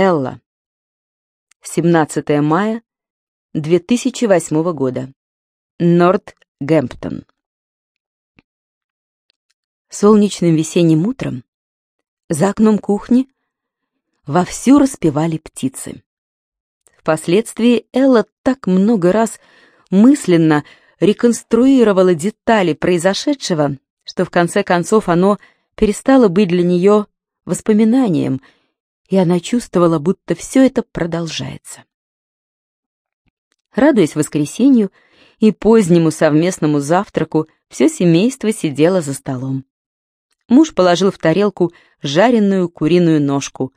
Элла. 17 мая 2008 года. Норт-Гэмптон. Солнечным весенним утром за окном кухни вовсю распевали птицы. Впоследствии Элла так много раз мысленно реконструировала детали произошедшего, что в конце концов оно перестало быть для нее воспоминанием, и она чувствовала, будто все это продолжается. Радуясь воскресенью и позднему совместному завтраку, все семейство сидело за столом. Муж положил в тарелку жареную куриную ножку.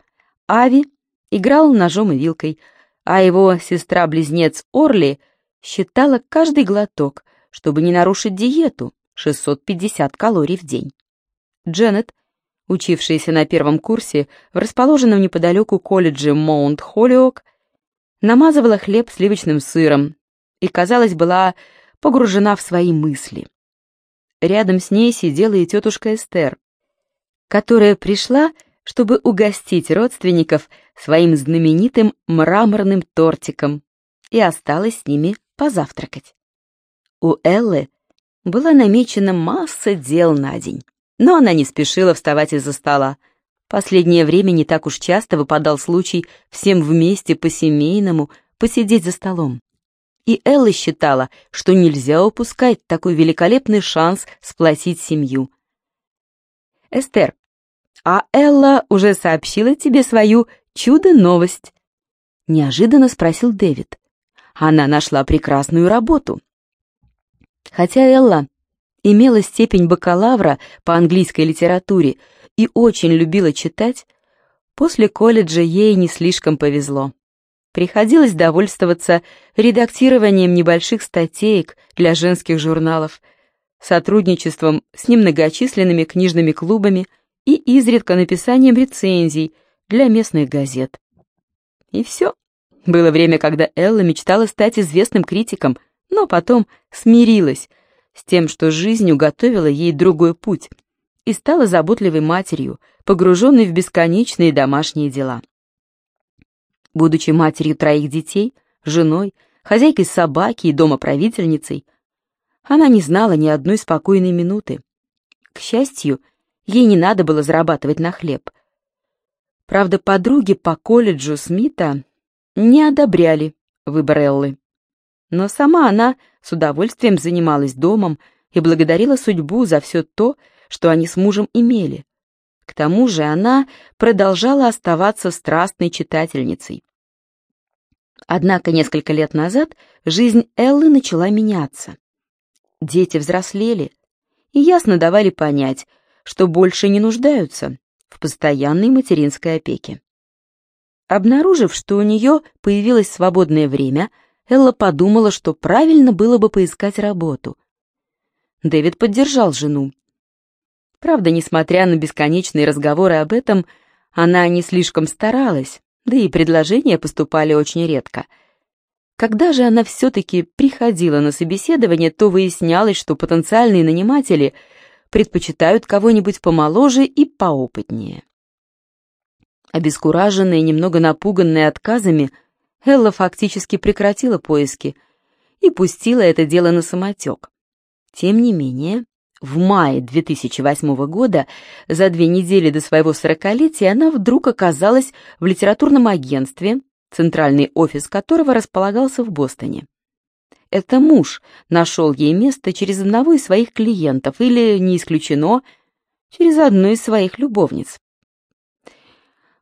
Ави играл ножом и вилкой, а его сестра-близнец Орли считала каждый глоток, чтобы не нарушить диету, 650 калорий в день. Дженнет, учившаяся на первом курсе в расположенном неподалеку колледже Маунт-Холлиок, намазывала хлеб сливочным сыром и, казалось, была погружена в свои мысли. Рядом с ней сидела и тетушка Эстер, которая пришла, чтобы угостить родственников своим знаменитым мраморным тортиком и осталась с ними позавтракать. У Эллы была намечена масса дел на день, но она не спешила вставать из-за стола. Последнее время не так уж часто выпадал случай всем вместе по-семейному посидеть за столом. И Элла считала, что нельзя упускать такой великолепный шанс сплотить семью. «Эстер, а Элла уже сообщила тебе свою чудо-новость?» Неожиданно спросил Дэвид. Она нашла прекрасную работу. Хотя Элла имела степень бакалавра по английской литературе и очень любила читать, после колледжа ей не слишком повезло. Приходилось довольствоваться редактированием небольших статеек для женских журналов, сотрудничеством с немногочисленными книжными клубами и изредка написанием рецензий для местных газет. И все. Было время, когда Элла мечтала стать известным критиком, но потом смирилась с тем, что жизнь уготовила ей другой путь, и стала заботливой матерью, погруженной в бесконечные домашние дела. Будучи матерью троих детей, женой, хозяйкой собаки и домоправительницей, она не знала ни одной спокойной минуты. К счастью, ей не надо было зарабатывать на хлеб. Правда, подруги по колледжу Смита не одобряли выбор Эллы. Но сама она с удовольствием занималась домом и благодарила судьбу за все то, что они с мужем имели. К тому же она продолжала оставаться страстной читательницей. Однако несколько лет назад жизнь Эллы начала меняться. Дети взрослели и ясно давали понять, что больше не нуждаются в постоянной материнской опеке. Обнаружив, что у нее появилось свободное время, Элла подумала, что правильно было бы поискать работу. Дэвид поддержал жену, Правда, несмотря на бесконечные разговоры об этом, она не слишком старалась, да и предложения поступали очень редко. Когда же она все-таки приходила на собеседование, то выяснялось, что потенциальные наниматели предпочитают кого-нибудь помоложе и поопытнее. Обескураженная немного напуганная отказами, Элла фактически прекратила поиски и пустила это дело на самотек. Тем не менее, в мае 2008 года, за две недели до своего сорокалетия, она вдруг оказалась в литературном агентстве, центральный офис которого располагался в Бостоне. Это муж нашел ей место через одного из своих клиентов или, не исключено, через одну из своих любовниц.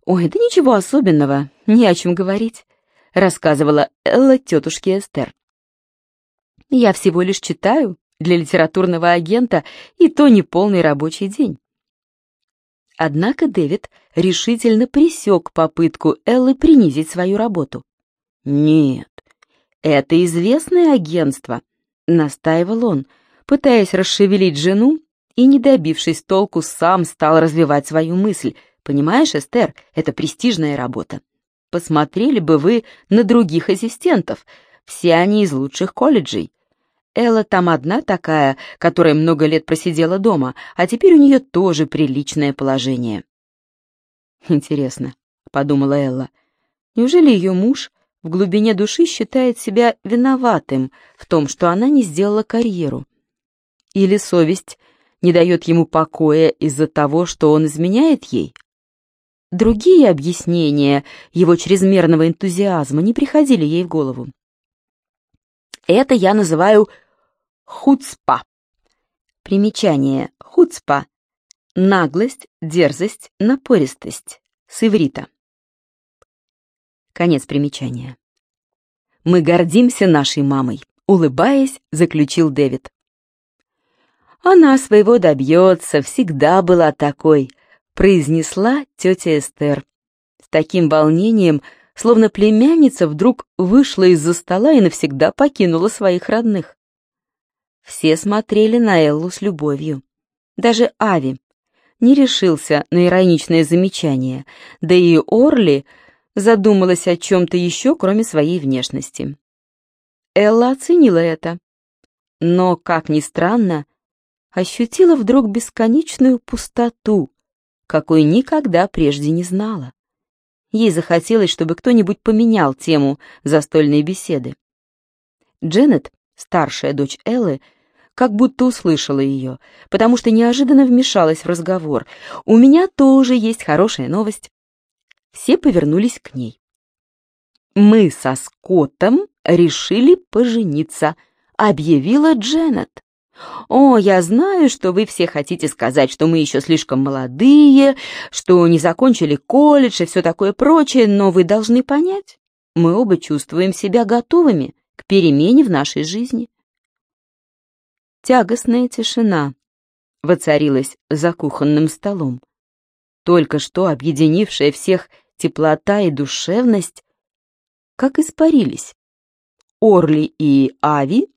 «Ой, да ничего особенного, не о чем говорить», — рассказывала Элла тетушке Эстер. «Я всего лишь читаю, для литературного агента и то не полный рабочий день. Однако Дэвид решительно пресек попытку Эллы принизить свою работу. «Нет, это известное агентство», — настаивал он, пытаясь расшевелить жену и, не добившись толку, сам стал развивать свою мысль. «Понимаешь, Эстер, это престижная работа. Посмотрели бы вы на других ассистентов, все они из лучших колледжей. Элла там одна такая, которая много лет просидела дома, а теперь у нее тоже приличное положение. «Интересно», — подумала Элла, Неужели ее муж в глубине души считает себя виноватым в том, что она не сделала карьеру? Или совесть не дает ему покоя из-за того, что он изменяет ей? Другие объяснения его чрезмерного энтузиазма не приходили ей в голову. Это я называю хуцпа. Примечание. Хуцпа. Наглость, дерзость, напористость. С иврита. Конец примечания. «Мы гордимся нашей мамой», — улыбаясь, заключил Дэвид. «Она своего добьется, всегда была такой», — произнесла тетя Эстер. С таким волнением, словно племянница вдруг вышла из-за стола и навсегда покинула своих родных. Все смотрели на Эллу с любовью. Даже Ави не решился на ироничное замечание, да и Орли задумалась о чем-то еще, кроме своей внешности. Элла оценила это, но, как ни странно, ощутила вдруг бесконечную пустоту, какой никогда прежде не знала. Ей захотелось, чтобы кто-нибудь поменял тему застольной беседы. Дженнет, старшая дочь Эллы, как будто услышала ее, потому что неожиданно вмешалась в разговор. «У меня тоже есть хорошая новость». Все повернулись к ней. «Мы со Скоттом решили пожениться», — объявила Дженнет. «О, я знаю, что вы все хотите сказать, что мы еще слишком молодые, что не закончили колледж и все такое прочее, но вы должны понять, мы оба чувствуем себя готовыми к перемене в нашей жизни». Тягостная тишина воцарилась за кухонным столом. Только что объединившая всех теплота и душевность, как испарились. Орли и Ави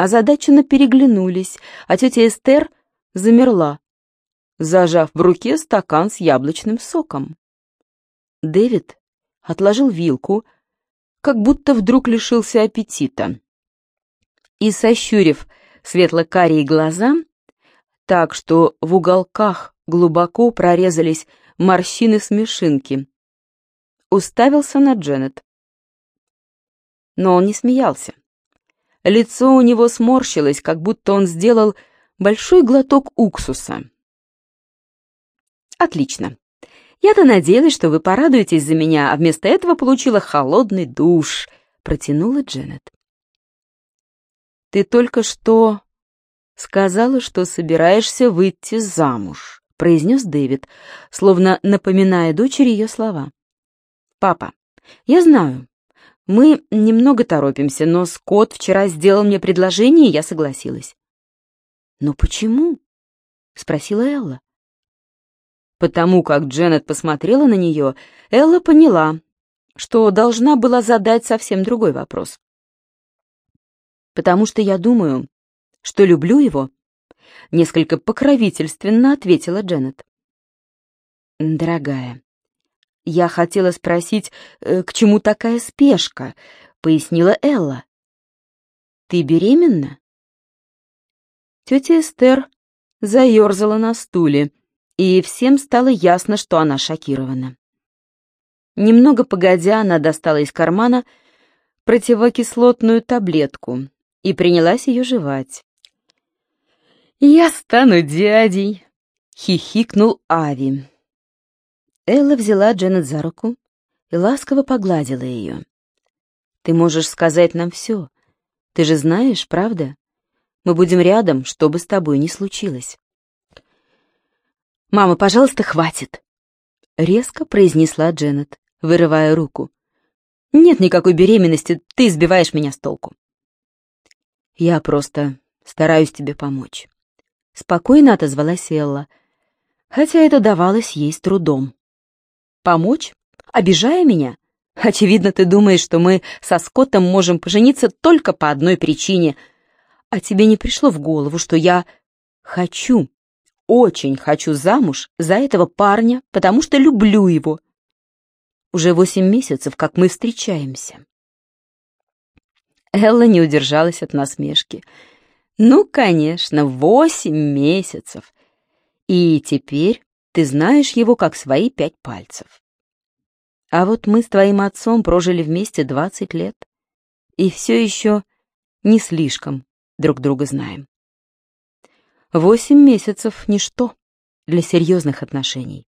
озадаченно переглянулись, а тетя Эстер замерла, зажав в руке стакан с яблочным соком. Дэвид отложил вилку, как будто вдруг лишился аппетита. И, сощурив светло-карие глаза, так что в уголках глубоко прорезались морщины-смешинки, уставился на Дженнет. Но он не смеялся. Лицо у него сморщилось, как будто он сделал большой глоток уксуса. «Отлично. Я-то надеялась, что вы порадуетесь за меня, а вместо этого получила холодный душ», — протянула Дженнет. «Ты только что сказала, что собираешься выйти замуж», — произнес Дэвид, словно напоминая дочери ее слова. «Папа, я знаю, мы немного торопимся, но Скотт вчера сделал мне предложение, и я согласилась. Но почему? спросила Элла. Потому как Дженнет посмотрела на нее, Элла поняла, что должна была задать совсем другой вопрос. Потому что я думаю, что люблю его, несколько покровительственно ответила Дженнет. Дорогая, «Я хотела спросить, э, к чему такая спешка?» — пояснила Элла. «Ты беременна?» Тетя Эстер заерзала на стуле, и всем стало ясно, что она шокирована. Немного погодя, она достала из кармана противокислотную таблетку и принялась ее жевать. «Я стану дядей!» — хихикнул Ави. Элла взяла Дженнет за руку и ласково погладила ее. «Ты можешь сказать нам все. Ты же знаешь, правда? Мы будем рядом, что бы с тобой ни случилось». «Мама, пожалуйста, хватит!» — резко произнесла Дженнет, вырывая руку. «Нет никакой беременности, ты избиваешь меня с толку». «Я просто стараюсь тебе помочь», — спокойно отозвалась Элла, хотя это давалось ей с трудом. Помочь? Обижая меня? Очевидно, ты думаешь, что мы со Скоттом можем пожениться только по одной причине. А тебе не пришло в голову, что я хочу, очень хочу замуж за этого парня, потому что люблю его. Уже восемь месяцев, как мы встречаемся. Элла не удержалась от насмешки. Ну, конечно, восемь месяцев. И теперь ты знаешь его как свои пять пальцев. А вот мы с твоим отцом прожили вместе двадцать лет. И все еще не слишком друг друга знаем. Восемь месяцев — ничто для серьезных отношений.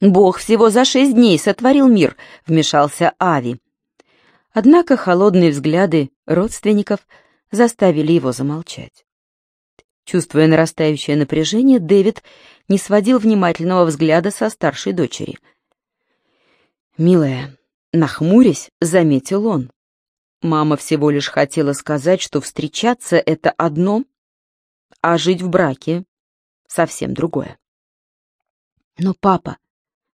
«Бог всего за шесть дней сотворил мир», — вмешался Ави. Однако холодные взгляды родственников заставили его замолчать. Чувствуя нарастающее напряжение, Дэвид не сводил внимательного взгляда со старшей дочери. «Милая», — нахмурясь, заметил он. Мама всего лишь хотела сказать, что встречаться — это одно, а жить в браке — совсем другое. «Но, папа,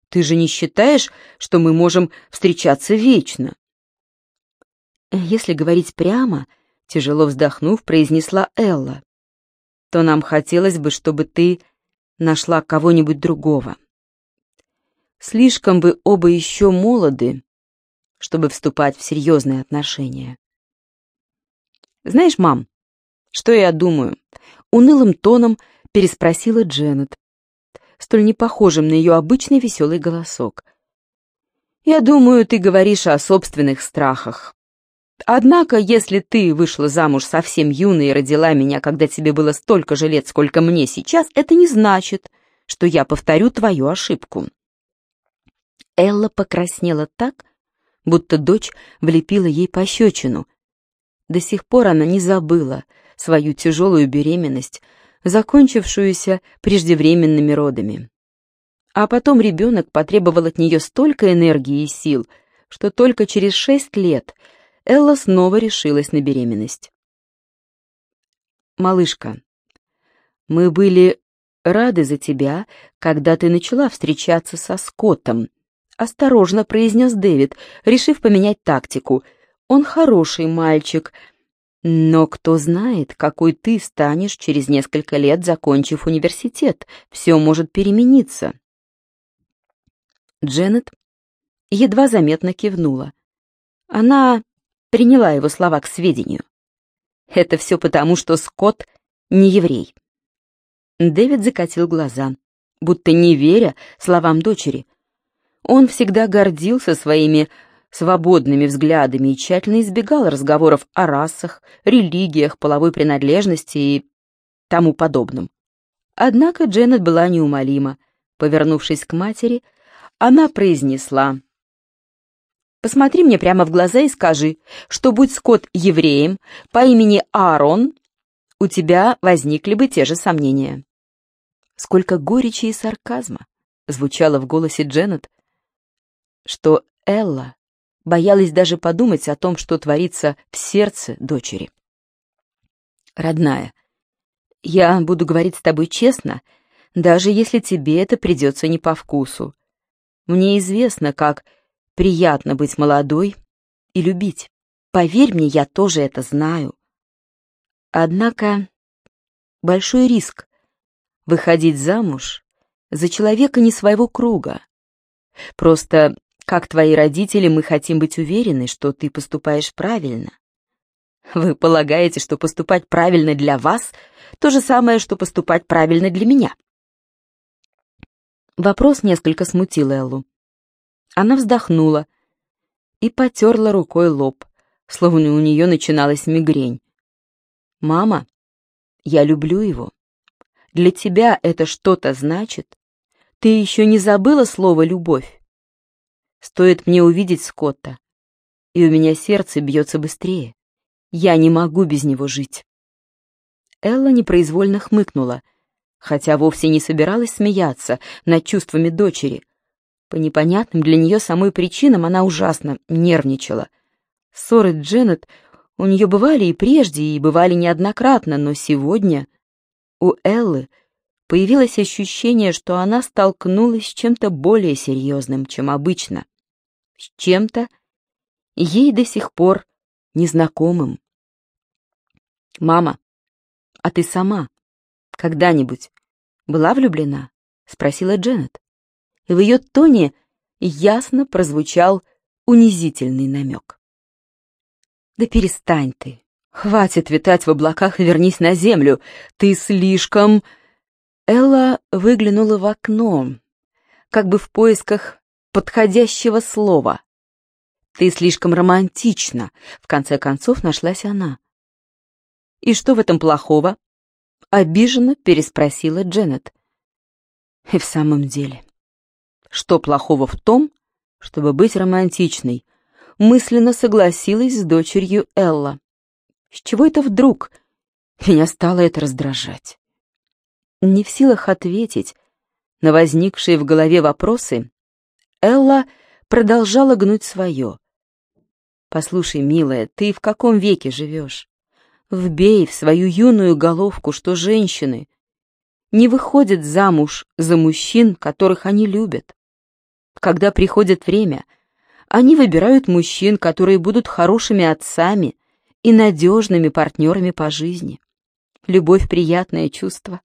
ты же не считаешь, что мы можем встречаться вечно?» «Если говорить прямо», — тяжело вздохнув, произнесла Элла, «то нам хотелось бы, чтобы ты нашла кого-нибудь другого. Слишком вы оба еще молоды, чтобы вступать в серьезные отношения. «Знаешь, мам, что я думаю?» Унылым тоном переспросила Дженнет, столь не похожим на ее обычный веселый голосок. «Я думаю, ты говоришь о собственных страхах. Однако, если ты вышла замуж совсем юной и родила меня, когда тебе было столько же лет, сколько мне сейчас, это не значит, что я повторю твою ошибку». Элла покраснела так, будто дочь влепила ей пощечину. До сих пор она не забыла свою тяжелую беременность, закончившуюся преждевременными родами. А потом ребенок потребовал от нее столько энергии и сил, что только через шесть лет – Элла снова решилась на беременность. «Малышка, мы были рады за тебя, когда ты начала встречаться со Скоттом», — осторожно произнес Дэвид, решив поменять тактику. «Он хороший мальчик, но кто знает, какой ты станешь через несколько лет, закончив университет. Все может перемениться». Дженнет едва заметно кивнула. Она приняла его слова к сведению. Это все потому, что Скотт не еврей. Дэвид закатил глаза, будто не веря словам дочери. Он всегда гордился своими свободными взглядами и тщательно избегал разговоров о расах, религиях, половой принадлежности и тому подобном. Однако Дженнет была неумолима. Повернувшись к матери, она произнесла Посмотри мне прямо в глаза и скажи, что будь Скотт евреем по имени Аарон, у тебя возникли бы те же сомнения. Сколько горечи и сарказма звучало в голосе Дженнет, что Элла боялась даже подумать о том, что творится в сердце дочери. «Родная, я буду говорить с тобой честно, даже если тебе это придется не по вкусу. Мне известно, как Приятно быть молодой и любить. Поверь мне, я тоже это знаю. Однако большой риск выходить замуж за человека не своего круга. Просто, как твои родители, мы хотим быть уверены, что ты поступаешь правильно. Вы полагаете, что поступать правильно для вас — то же самое, что поступать правильно для меня? Вопрос несколько смутил Эллу. Она вздохнула и потерла рукой лоб, словно у нее начиналась мигрень. «Мама, я люблю его. Для тебя это что-то значит? Ты еще не забыла слово «любовь»? Стоит мне увидеть Скотта, и у меня сердце бьется быстрее. Я не могу без него жить». Элла непроизвольно хмыкнула, хотя вовсе не собиралась смеяться над чувствами дочери — по непонятным для нее самой причинам она ужасно нервничала. Ссоры Дженнет у нее бывали и прежде, и бывали неоднократно, но сегодня у Эллы появилось ощущение, что она столкнулась с чем-то более серьезным, чем обычно. С чем-то ей до сих пор незнакомым. «Мама, а ты сама когда-нибудь была влюблена?» — спросила Дженнет и в ее тоне ясно прозвучал унизительный намек. «Да перестань ты! Хватит витать в облаках и вернись на землю! Ты слишком...» Элла выглянула в окно, как бы в поисках подходящего слова. Ты слишком романтична, в конце концов нашлась она. И что в этом плохого? Обиженно переспросила Дженнет. И в самом деле, что плохого в том, чтобы быть романтичной? Мысленно согласилась с дочерью Элла. С чего это вдруг? Меня стало это раздражать. Не в силах ответить на возникшие в голове вопросы, Элла продолжала гнуть свое. «Послушай, милая, ты в каком веке живешь? Вбей в свою юную головку, что женщины не выходят замуж за мужчин, которых они любят. Когда приходит время, они выбирают мужчин, которые будут хорошими отцами и надежными партнерами по жизни. Любовь — приятное чувство,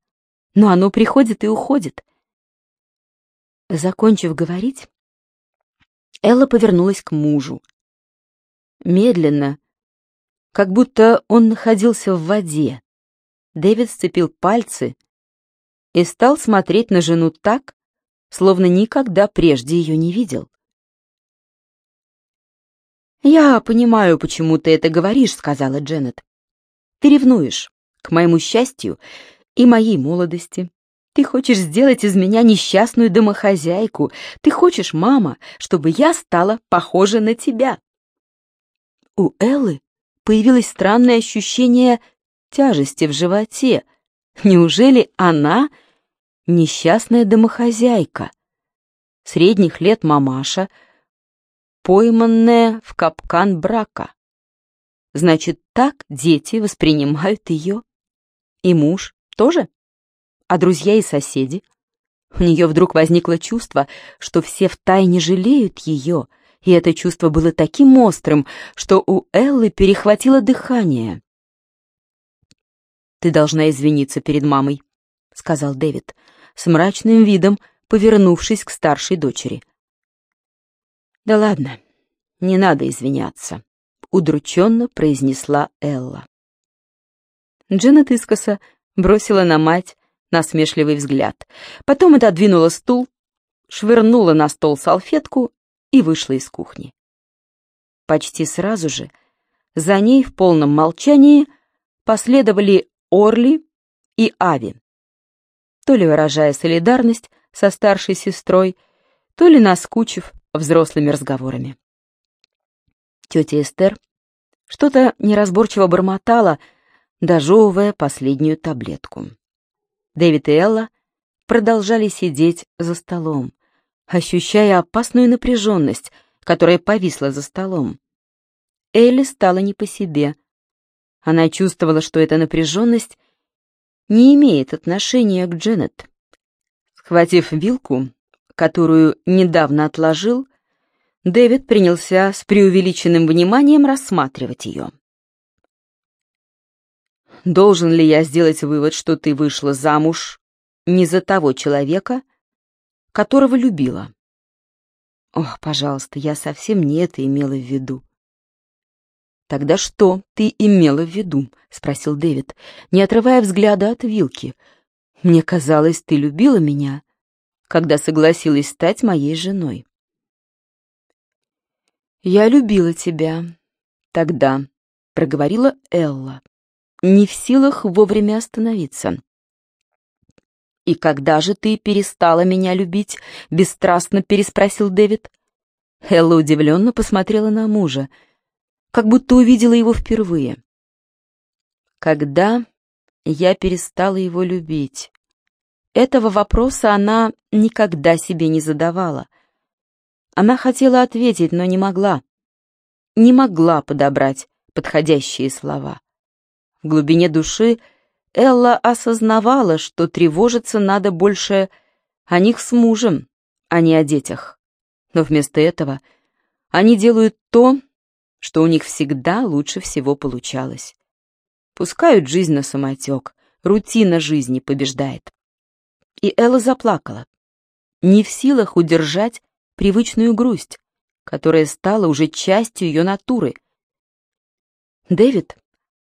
но оно приходит и уходит. Закончив говорить, Элла повернулась к мужу. Медленно, как будто он находился в воде, Дэвид сцепил пальцы и стал смотреть на жену так, словно никогда прежде ее не видел. «Я понимаю, почему ты это говоришь», — сказала Дженнет. «Ты ревнуешь, к моему счастью и моей молодости. Ты хочешь сделать из меня несчастную домохозяйку. Ты хочешь, мама, чтобы я стала похожа на тебя». У Эллы появилось странное ощущение тяжести в животе. Неужели она несчастная домохозяйка? Средних лет мамаша, пойманная в капкан брака. Значит, так дети воспринимают ее. И муж тоже? А друзья и соседи? У нее вдруг возникло чувство, что все втайне жалеют ее — и это чувство было таким острым, что у Эллы перехватило дыхание. «Ты должна извиниться перед мамой», — сказал Дэвид, с мрачным видом повернувшись к старшей дочери. «Да ладно, не надо извиняться», — удрученно произнесла Элла. Дженнет искоса бросила на мать насмешливый взгляд, потом отодвинула стул, швырнула на стол салфетку и вышла из кухни. Почти сразу же за ней в полном молчании последовали Орли и Ави, то ли выражая солидарность со старшей сестрой, то ли наскучив взрослыми разговорами. Тетя Эстер что-то неразборчиво бормотала, дожевывая последнюю таблетку. Дэвид и Элла продолжали сидеть за столом, ощущая опасную напряженность, которая повисла за столом. Элли стала не по себе. Она чувствовала, что эта напряженность не имеет отношения к Дженнет. Схватив вилку, которую недавно отложил, Дэвид принялся с преувеличенным вниманием рассматривать ее. «Должен ли я сделать вывод, что ты вышла замуж не за того человека, которого любила. Ох, пожалуйста, я совсем не это имела в виду. Тогда что ты имела в виду? спросил Дэвид, не отрывая взгляда от вилки. Мне казалось, ты любила меня, когда согласилась стать моей женой. Я любила тебя тогда, проговорила Элла, не в силах вовремя остановиться. «И когда же ты перестала меня любить?» — бесстрастно переспросил Дэвид. Элла удивленно посмотрела на мужа, как будто увидела его впервые. «Когда я перестала его любить?» Этого вопроса она никогда себе не задавала. Она хотела ответить, но не могла. Не могла подобрать подходящие слова. В глубине души Элла осознавала, что тревожиться надо больше о них с мужем, а не о детях. Но вместо этого они делают то, что у них всегда лучше всего получалось. Пускают жизнь на самотек, рутина жизни побеждает. И Элла заплакала, не в силах удержать привычную грусть, которая стала уже частью ее натуры. Дэвид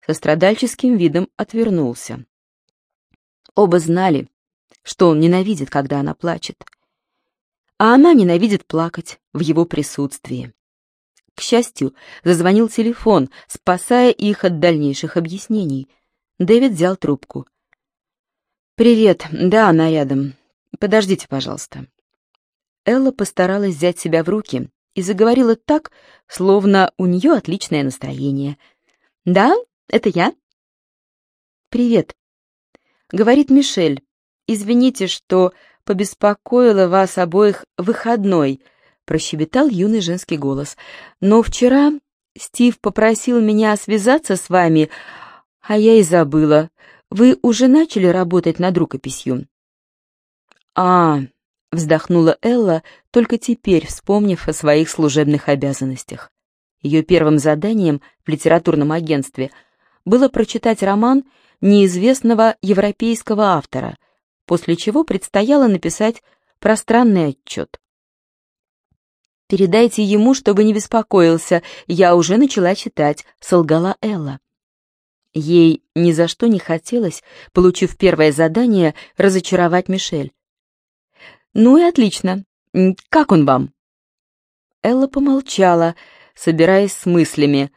со страдальческим видом отвернулся. Оба знали, что он ненавидит, когда она плачет. а она ненавидит плакать в его присутствии. К счастью, зазвонил телефон, спасая их от дальнейших объяснений. Дэвид взял трубку. «Привет, да, она рядом. Подождите, пожалуйста». Элла постаралась взять себя в руки и заговорила так, словно у нее отличное настроение. «Да, это я». «Привет», — говорит Мишель. «Извините, что побеспокоила вас обоих выходной», — прощебетал юный женский голос. «Но вчера Стив попросил меня связаться с вами, а я и забыла. Вы уже начали работать над рукописью?» «А, Вздохнула Элла, только теперь вспомнив о своих служебных обязанностях. Ее первым заданием в литературном агентстве было прочитать роман неизвестного европейского автора, после чего предстояло написать пространный отчет. «Передайте ему, чтобы не беспокоился, я уже начала читать», — солгала Элла. Ей ни за что не хотелось, получив первое задание, разочаровать Мишель. «Ну и отлично. Как он вам?» Элла помолчала, собираясь с мыслями.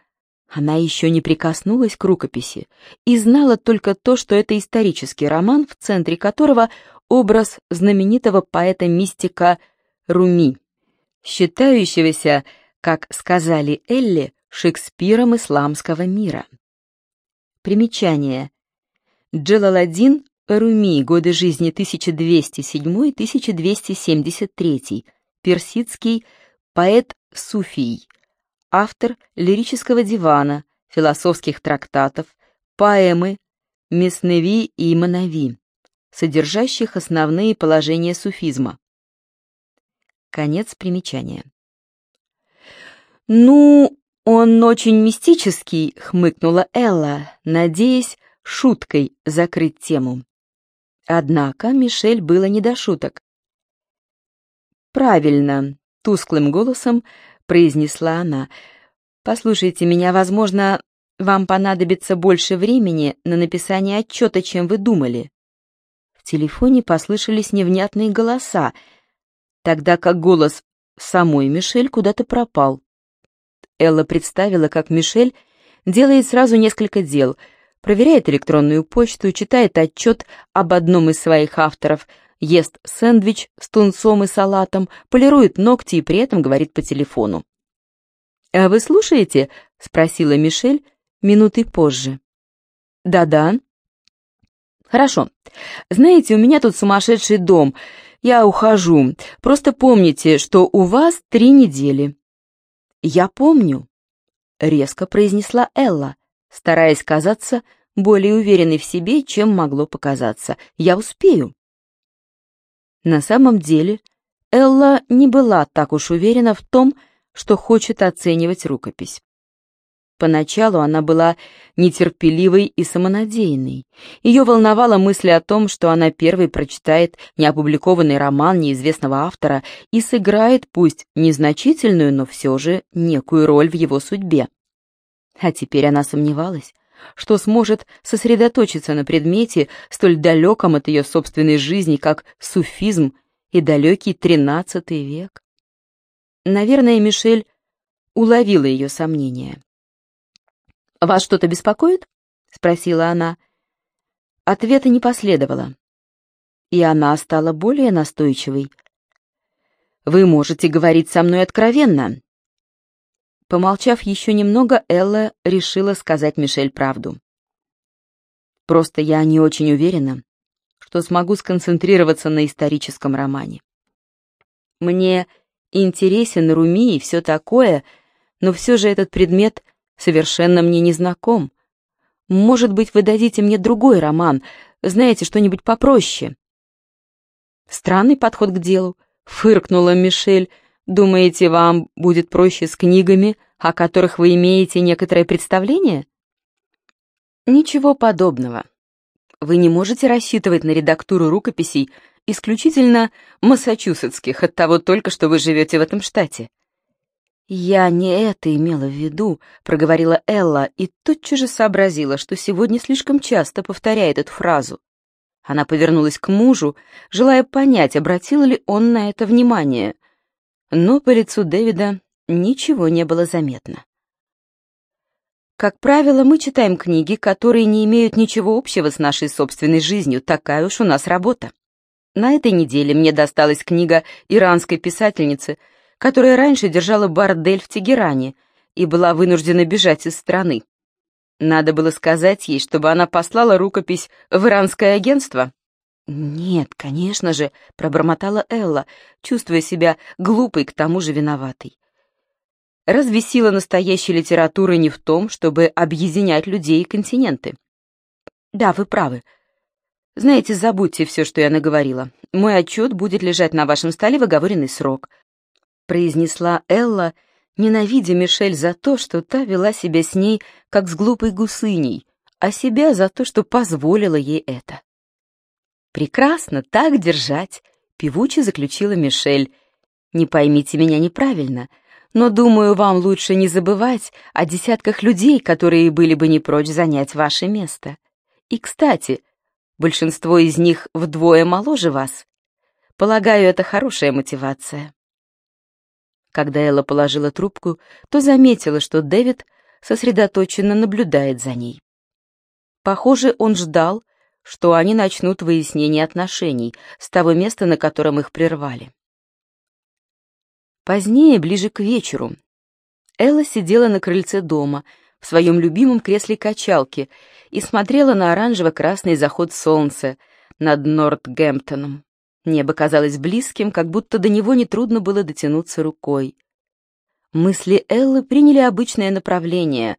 Она еще не прикоснулась к рукописи и знала только то, что это исторический роман, в центре которого образ знаменитого поэта-мистика Руми, считающегося, как сказали Элли, Шекспиром исламского мира. Примечание. Джалаладдин Руми, годы жизни 1207-1273, персидский поэт-суфий, автор лирического дивана, философских трактатов, поэмы Месневи и Манави, содержащих основные положения суфизма. Конец примечания. «Ну, он очень мистический», — хмыкнула Элла, надеясь шуткой закрыть тему. Однако Мишель было не до шуток. «Правильно», — тусклым голосом произнесла она. «Послушайте меня, возможно, вам понадобится больше времени на написание отчета, чем вы думали». В телефоне послышались невнятные голоса, тогда как голос самой Мишель куда-то пропал. Элла представила, как Мишель делает сразу несколько дел — проверяет электронную почту, читает отчет об одном из своих авторов, ест сэндвич с тунцом и салатом, полирует ногти и при этом говорит по телефону. «А вы слушаете?» — спросила Мишель минуты позже. «Да-да». «Хорошо. Знаете, у меня тут сумасшедший дом. Я ухожу. Просто помните, что у вас три недели». «Я помню», — резко произнесла Элла, стараясь казаться более уверенной в себе, чем могло показаться. «Я успею». На самом деле, Элла не была так уж уверена в том, что хочет оценивать рукопись. Поначалу она была нетерпеливой и самонадеянной. Ее волновала мысль о том, что она первой прочитает неопубликованный роман неизвестного автора и сыграет, пусть незначительную, но все же некую роль в его судьбе. А теперь она сомневалась, что сможет сосредоточиться на предмете, столь далеком от ее собственной жизни, как суфизм и далекий тринадцатый век. Наверное, Мишель уловила ее сомнения. «Вас что-то беспокоит?» — спросила она. Ответа не последовало, и она стала более настойчивой. «Вы можете говорить со мной откровенно, Помолчав еще немного, Элла решила сказать Мишель правду. «Просто я не очень уверена, что смогу сконцентрироваться на историческом романе. Мне интересен Руми и все такое, но все же этот предмет совершенно мне не знаком. Может быть, вы дадите мне другой роман, знаете, что-нибудь попроще?» Странный подход к делу, фыркнула Мишель, — Думаете, вам будет проще с книгами, о которых вы имеете некоторое представление? Ничего подобного. Вы не можете рассчитывать на редактуру рукописей исключительно массачусетских, от того только, что вы живете в этом штате. «Я не это имела в виду», — проговорила Элла и тотчас же сообразила, что сегодня слишком часто повторяет эту фразу. Она повернулась к мужу, желая понять, обратил ли он на это внимание. Но по лицу Дэвида ничего не было заметно. Как правило, мы читаем книги, которые не имеют ничего общего с нашей собственной жизнью, такая уж у нас работа. На этой неделе мне досталась книга иранской писательницы, которая раньше держала бордель в Тегеране и была вынуждена бежать из страны. Надо было сказать ей, чтобы она послала рукопись в иранское агентство. «Нет, конечно же», — пробормотала Элла, чувствуя себя глупой, к тому же виноватой. Разве сила настоящей литературы не в том, чтобы объединять людей и континенты? Да, вы правы. Знаете, забудьте все, что я наговорила. Мой отчет будет лежать на вашем столе в оговоренный срок», — произнесла Элла, — ненавидя Мишель за то, что та вела себя с ней, как с глупой гусыней, а себя за то, что позволила ей это. «Прекрасно, так держать», — певуче заключила Мишель. «Не поймите меня неправильно, но, думаю, вам лучше не забывать о десятках людей, которые были бы не прочь занять ваше место. И, кстати, большинство из них вдвое моложе вас. Полагаю, это хорошая мотивация». Когда Элла положила трубку, то заметила, что Дэвид сосредоточенно наблюдает за ней. Похоже, он ждал, что они начнут выяснение отношений с того места, на котором их прервали. Позднее, ближе к вечеру, Элла сидела на крыльце дома, в своем любимом кресле качалки и смотрела на оранжево-красный заход солнца над Нортгемптоном. Небо казалось близким, как будто до него нетрудно было дотянуться рукой. Мысли Эллы приняли обычное направление.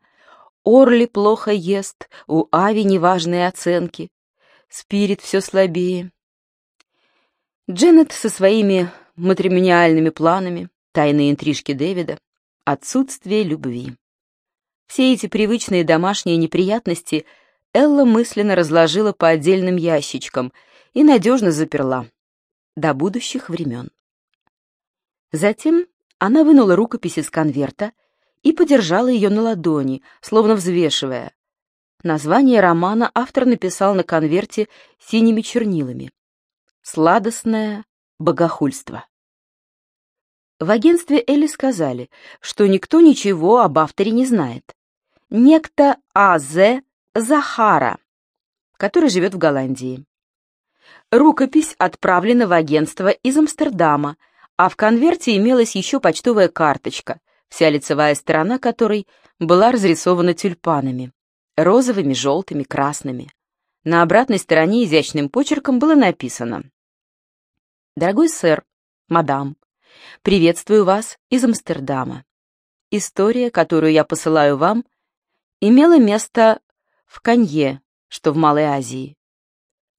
Орли плохо ест, у Ави неважные оценки. Спирит все слабее. Дженнет со своими матримониальными планами, тайные интрижки Дэвида, отсутствие любви. Все эти привычные домашние неприятности Элла мысленно разложила по отдельным ящичкам и надежно заперла до будущих времен. Затем она вынула рукопись из конверта и подержала ее на ладони, словно взвешивая. Название романа автор написал на конверте синими чернилами. «Сладостное богохульство». В агентстве Элли сказали, что никто ничего об авторе не знает. Некто А.З. Захара, который живет в Голландии. Рукопись отправлена в агентство из Амстердама, а в конверте имелась еще почтовая карточка, вся лицевая сторона которой была разрисована тюльпанами, розовыми, желтыми, красными. На обратной стороне изящным почерком было написано «Дорогой сэр, мадам, приветствую вас из Амстердама. История, которую я посылаю вам, имела место в Канье, что в Малой Азии.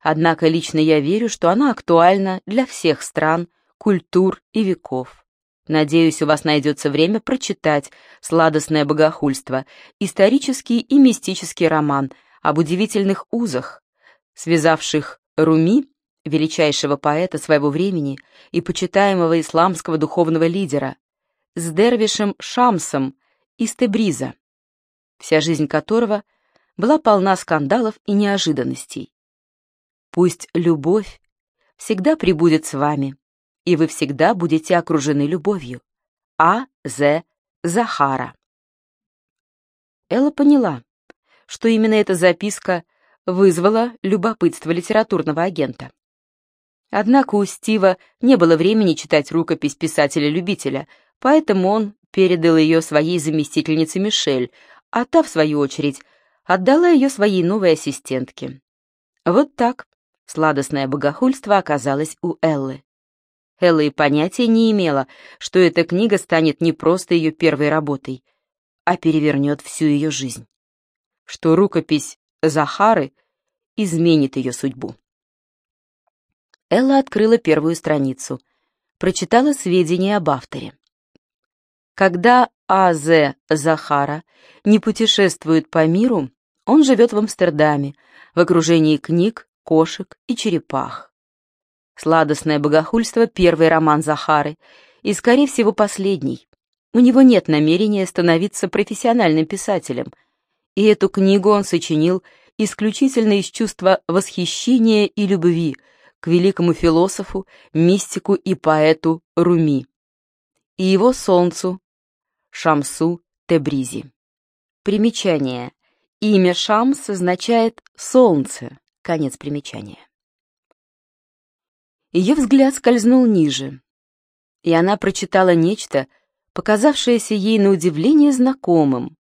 Однако лично я верю, что она актуальна для всех стран, культур и веков. Надеюсь, у вас найдется время прочитать «Сладостное богохульство», исторический и мистический роман об удивительных узах, связавших Руми, величайшего поэта своего времени и почитаемого исламского духовного лидера, с Дервишем Шамсом из Тебриза, вся жизнь которого была полна скандалов и неожиданностей. Пусть любовь всегда пребудет с вами, и вы всегда будете окружены любовью. А. З. Захара. Элла поняла, что именно эта записка вызвала любопытство литературного агента. Однако у Стива не было времени читать рукопись писателя-любителя, поэтому он передал ее своей заместительнице Мишель, а та, в свою очередь, отдала ее своей новой ассистентке. Вот так Сладостное богохульство оказалось у Эллы. Элла и понятия не имела, что эта книга станет не просто ее первой работой, а перевернет всю ее жизнь. Что рукопись Захары изменит ее судьбу. Элла открыла первую страницу, прочитала сведения об авторе. Когда А.З. Захара не путешествует по миру, он живет в Амстердаме, в окружении книг, кошек и черепах. «Сладостное богохульство» — первый роман Захары, и, скорее всего, последний. У него нет намерения становиться профессиональным писателем, и эту книгу он сочинил исключительно из чувства восхищения и любви к великому философу, мистику и поэту Руми и его солнцу Шамсу Тебризи. Примечание. Имя Шамс означает «солнце». Конец примечания. Ее взгляд скользнул ниже, и она прочитала нечто, показавшееся ей на удивление знакомым.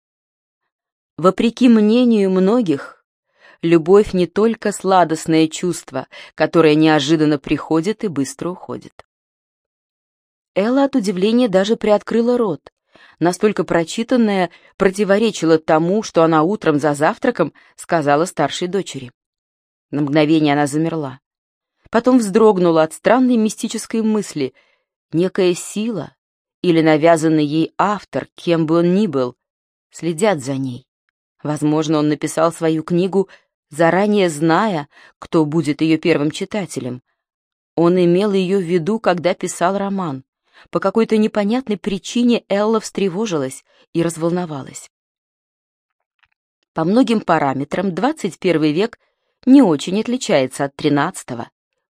Вопреки мнению многих, любовь не только сладостное чувство, которое неожиданно приходит и быстро уходит. Элла от удивления даже приоткрыла рот. Настолько прочитанное противоречило тому, что она утром за завтраком сказала старшей дочери. На мгновение она замерла. Потом вздрогнула от странной мистической мысли. Некая сила, или навязанный ей автор, кем бы он ни был, следят за ней. Возможно, он написал свою книгу, заранее зная, кто будет ее первым читателем. Он имел ее в виду, когда писал роман. По какой-то непонятной причине Элла встревожилась и разволновалась. По многим параметрам 21 век не очень отличается от 13-го.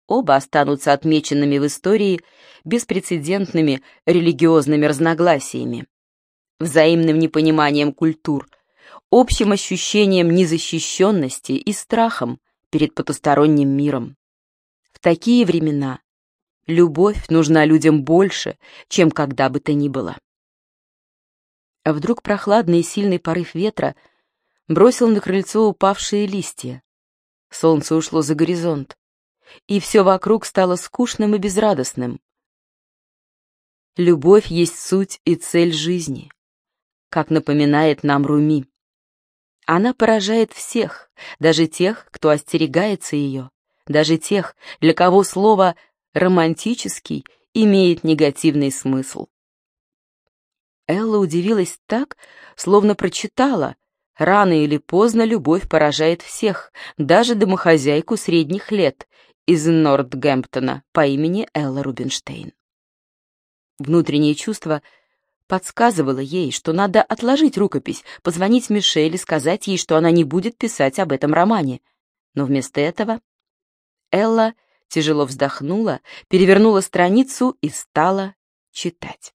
Оба останутся отмеченными в истории беспрецедентными религиозными разногласиями, взаимным непониманием культур, общим ощущением незащищенности и страхом перед потусторонним миром. В такие времена любовь нужна людям больше, чем когда бы то ни было. А вдруг прохладный и сильный порыв ветра бросил на крыльцо упавшие листья. Солнце ушло за горизонт и все вокруг стало скучным и безрадостным. Любовь есть суть и цель жизни, как напоминает нам Руми. Она поражает всех, даже тех, кто остерегается ее, даже тех, для кого слово «романтический» имеет негативный смысл. Элла удивилась так, словно прочитала. Рано или поздно любовь поражает всех, даже домохозяйку средних лет, из Нортгемптона по имени Элла Рубинштейн. Внутреннее чувство подсказывало ей, что надо отложить рукопись, позвонить Мишель и сказать ей, что она не будет писать об этом романе. Но вместо этого Элла тяжело вздохнула, перевернула страницу и стала читать.